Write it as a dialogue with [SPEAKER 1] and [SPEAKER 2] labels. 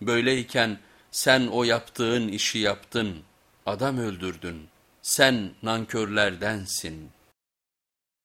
[SPEAKER 1] Böyleyken sen o yaptığın işi yaptın, adam öldürdün, sen nankörlerdensin.''